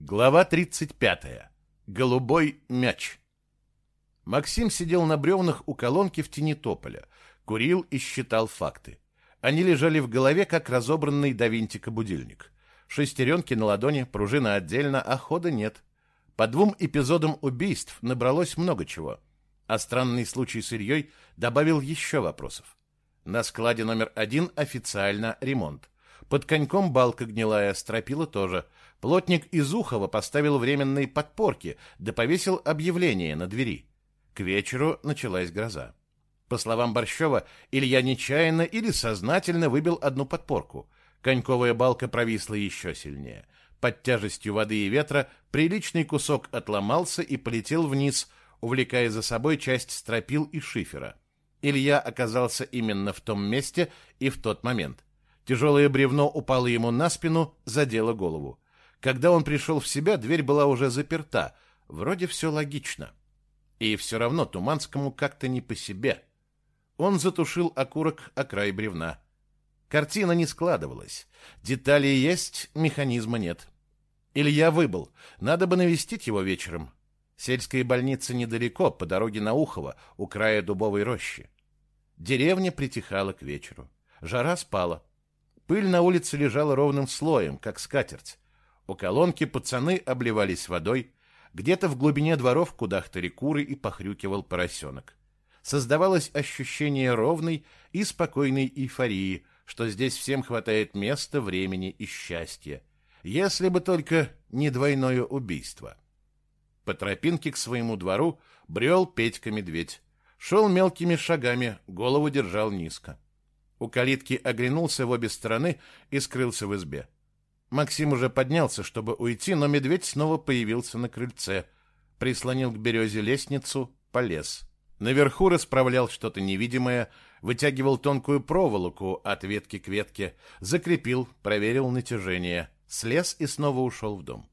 Глава 35. Голубой мяч. Максим сидел на бревнах у колонки в тени тополя, курил и считал факты. Они лежали в голове, как разобранный до винтика будильник. Шестеренки на ладони, пружина отдельно, а хода нет. По двум эпизодам убийств набралось много чего. А странный случай с Ильей добавил еще вопросов. На складе номер один официально ремонт. Под коньком балка гнилая, стропила тоже — Плотник из Ухова поставил временные подпорки, да повесил объявление на двери. К вечеру началась гроза. По словам Борщева, Илья нечаянно или сознательно выбил одну подпорку. Коньковая балка провисла еще сильнее. Под тяжестью воды и ветра приличный кусок отломался и полетел вниз, увлекая за собой часть стропил и шифера. Илья оказался именно в том месте и в тот момент. Тяжелое бревно упало ему на спину, задело голову. Когда он пришел в себя, дверь была уже заперта. Вроде все логично. И все равно Туманскому как-то не по себе. Он затушил окурок о край бревна. Картина не складывалась. Детали есть, механизма нет. Илья выбыл. Надо бы навестить его вечером. Сельская больница недалеко, по дороге на Ухово, у края дубовой рощи. Деревня притихала к вечеру. Жара спала. Пыль на улице лежала ровным слоем, как скатерть. У колонки пацаны обливались водой, где-то в глубине дворов кудахтали куры и похрюкивал поросенок. Создавалось ощущение ровной и спокойной эйфории, что здесь всем хватает места, времени и счастья. Если бы только не двойное убийство. По тропинке к своему двору брел Петька-медведь. Шел мелкими шагами, голову держал низко. У калитки оглянулся в обе стороны и скрылся в избе. Максим уже поднялся, чтобы уйти, но медведь снова появился на крыльце, прислонил к березе лестницу, полез. Наверху расправлял что-то невидимое, вытягивал тонкую проволоку от ветки к ветке, закрепил, проверил натяжение, слез и снова ушел в дом.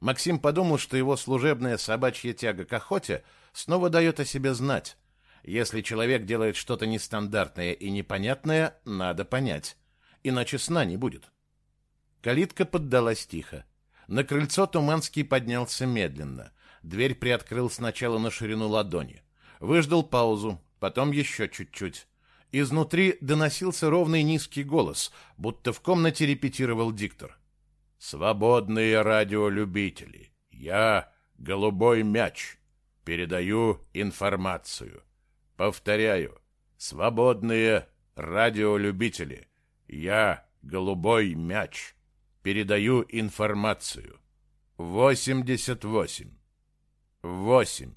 Максим подумал, что его служебная собачья тяга к охоте снова дает о себе знать. Если человек делает что-то нестандартное и непонятное, надо понять, иначе сна не будет. Калитка поддалась тихо. На крыльцо Туманский поднялся медленно. Дверь приоткрыл сначала на ширину ладони. Выждал паузу, потом еще чуть-чуть. Изнутри доносился ровный низкий голос, будто в комнате репетировал диктор. «Свободные радиолюбители! Я — голубой мяч! Передаю информацию! Повторяю, свободные радиолюбители! Я — голубой мяч!» Передаю информацию. 88. 8.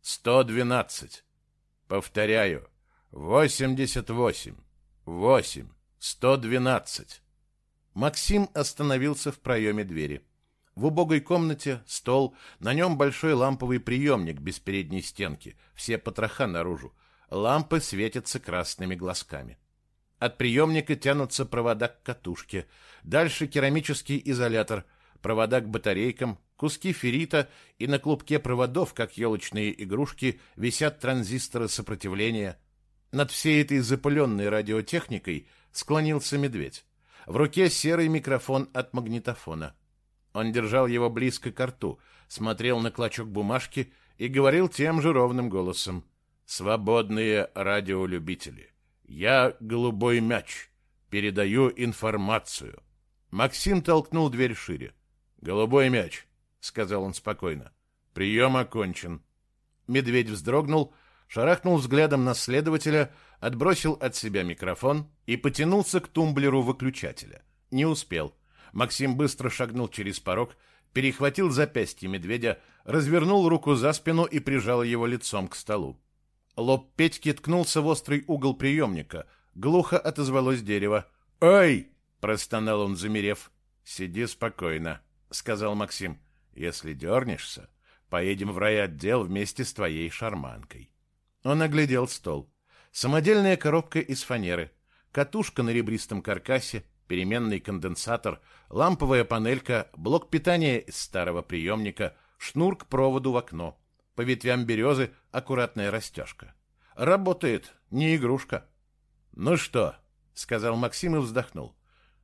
112. Повторяю. 88. 8. 112. Максим остановился в проеме двери. В убогой комнате стол, на нем большой ламповый приемник без передней стенки, все потроха наружу. Лампы светятся красными глазками. От приемника тянутся провода к катушке. Дальше керамический изолятор, провода к батарейкам, куски феррита, и на клубке проводов, как елочные игрушки, висят транзисторы сопротивления. Над всей этой запыленной радиотехникой склонился медведь. В руке серый микрофон от магнитофона. Он держал его близко к рту, смотрел на клочок бумажки и говорил тем же ровным голосом. «Свободные радиолюбители». Я голубой мяч. Передаю информацию. Максим толкнул дверь шире. Голубой мяч, сказал он спокойно. Прием окончен. Медведь вздрогнул, шарахнул взглядом на следователя, отбросил от себя микрофон и потянулся к тумблеру выключателя. Не успел. Максим быстро шагнул через порог, перехватил запястье медведя, развернул руку за спину и прижал его лицом к столу. Лоб Петьки ткнулся в острый угол приемника. Глухо отозвалось дерево. «Ай!» — простонал он, замерев. «Сиди спокойно», — сказал Максим. «Если дернешься, поедем в райотдел вместе с твоей шарманкой». Он оглядел стол. Самодельная коробка из фанеры, катушка на ребристом каркасе, переменный конденсатор, ламповая панелька, блок питания из старого приемника, шнур к проводу в окно. По ветвям березы аккуратная растяжка. Работает, не игрушка. Ну что, сказал Максим и вздохнул.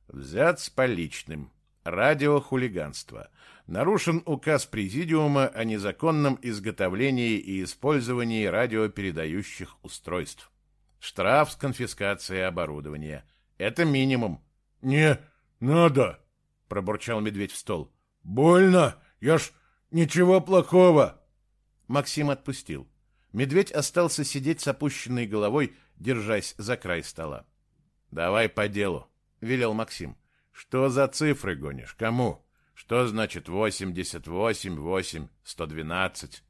Взят с поличным. Радиохулиганство. Нарушен указ Президиума о незаконном изготовлении и использовании радиопередающих устройств. Штраф с конфискацией оборудования. Это минимум. «Не надо!» — пробурчал медведь в стол. «Больно! Я ж ничего плохого!» Максим отпустил. Медведь остался сидеть с опущенной головой, держась за край стола. «Давай по делу», — велел Максим. «Что за цифры гонишь? Кому? Что значит 88, 8, 112?»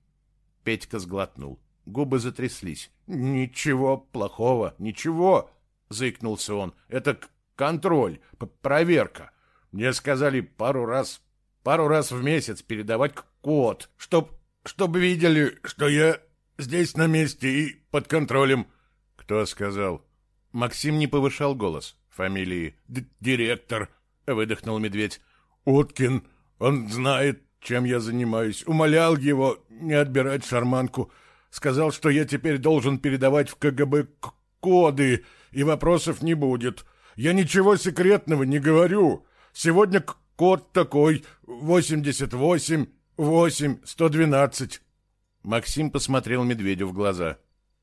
Петька сглотнул. Губы затряслись. «Ничего плохого, ничего!» — заикнулся он. «Это контроль, проверка. Мне сказали пару раз, пару раз в месяц передавать код, чтоб, чтоб видели, что я здесь на месте и под контролем». «Кто сказал?» Максим не повышал голос. Фамилии Д «Директор», — выдохнул медведь. «Уткин, он знает, чем я занимаюсь. Умолял его не отбирать шарманку. Сказал, что я теперь должен передавать в КГБ коды, и вопросов не будет. Я ничего секретного не говорю. Сегодня код такой 88 8 112. Максим посмотрел медведю в глаза.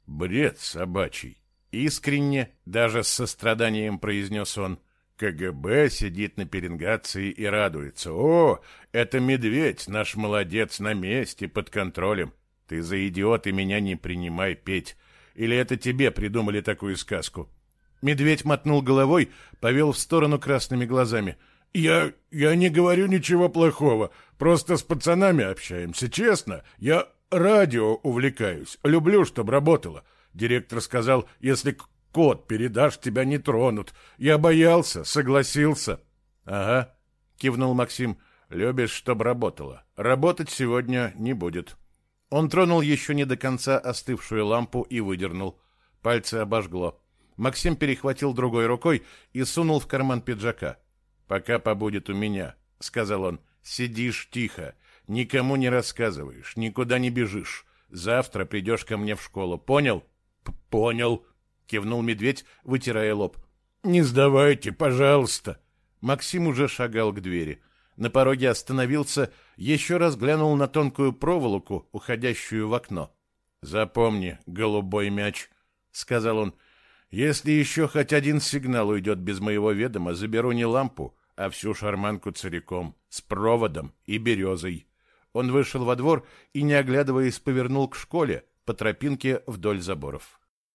Бред собачий. Искренне, даже с состраданием произнес он. КГБ сидит на пеленгации и радуется. О, это медведь, наш молодец, на месте, под контролем. Ты за идиот и меня не принимай, Петь. Или это тебе придумали такую сказку? Медведь мотнул головой, повел в сторону красными глазами. Я... я не говорю ничего плохого. Просто с пацанами общаемся, честно. Я радио увлекаюсь. Люблю, чтобы работало. Директор сказал, если код передашь, тебя не тронут. Я боялся, согласился. Ага, кивнул Максим. Любишь, чтобы работало. Работать сегодня не будет. Он тронул еще не до конца остывшую лампу и выдернул. Пальцы обожгло. Максим перехватил другой рукой и сунул в карман пиджака. «Пока побудет у меня», — сказал он. «Сидишь тихо, никому не рассказываешь, никуда не бежишь. Завтра придешь ко мне в школу, понял?» «Понял», — кивнул медведь, вытирая лоб. «Не сдавайте, пожалуйста». Максим уже шагал к двери. На пороге остановился, еще раз глянул на тонкую проволоку, уходящую в окно. «Запомни, голубой мяч», — сказал он, — «если еще хоть один сигнал уйдет без моего ведома, заберу не лампу, а всю шарманку целиком, с проводом и березой». Он вышел во двор и, не оглядываясь, повернул к школе по тропинке вдоль заборов.